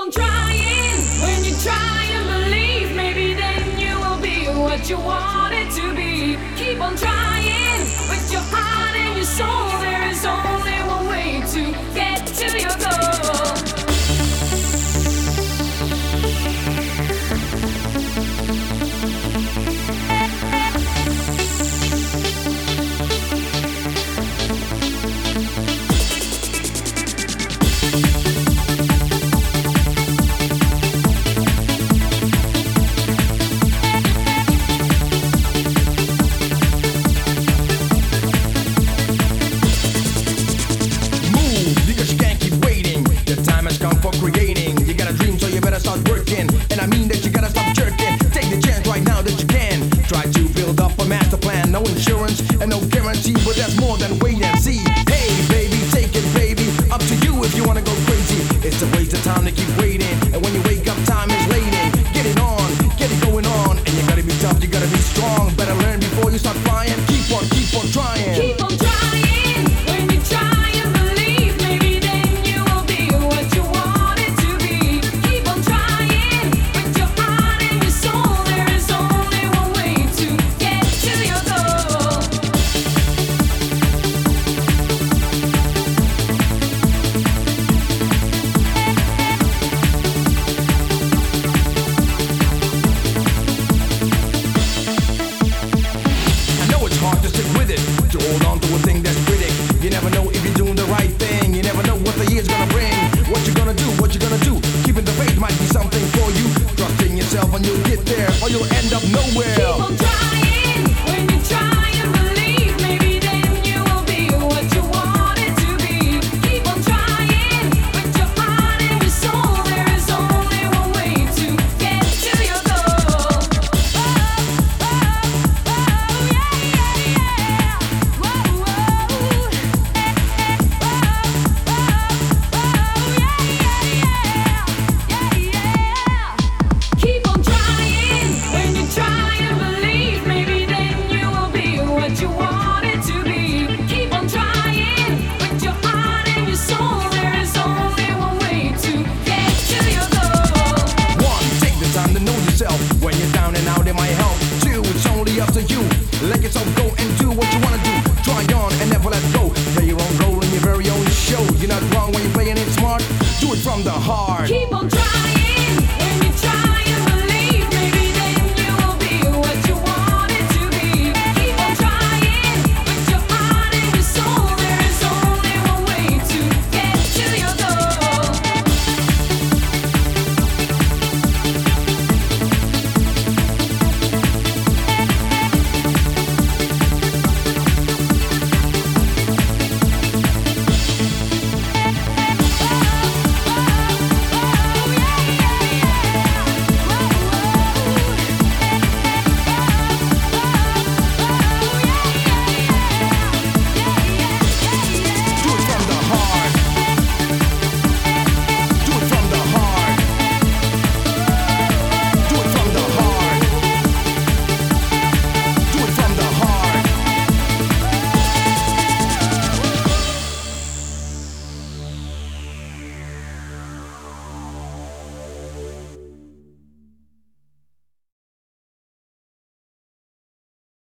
on trying. When you try and believe, maybe then you will be what you want. there, or you'll end up nowhere. Keep on trying. time to know yourself. When you're down and out, it might help Two, It's only up to you. Let yourself go and do what you wanna do. Try on and never let go. Play your own role in your very own show. You're not wrong when you're playing it smart. Do it from the heart. Keep on trying.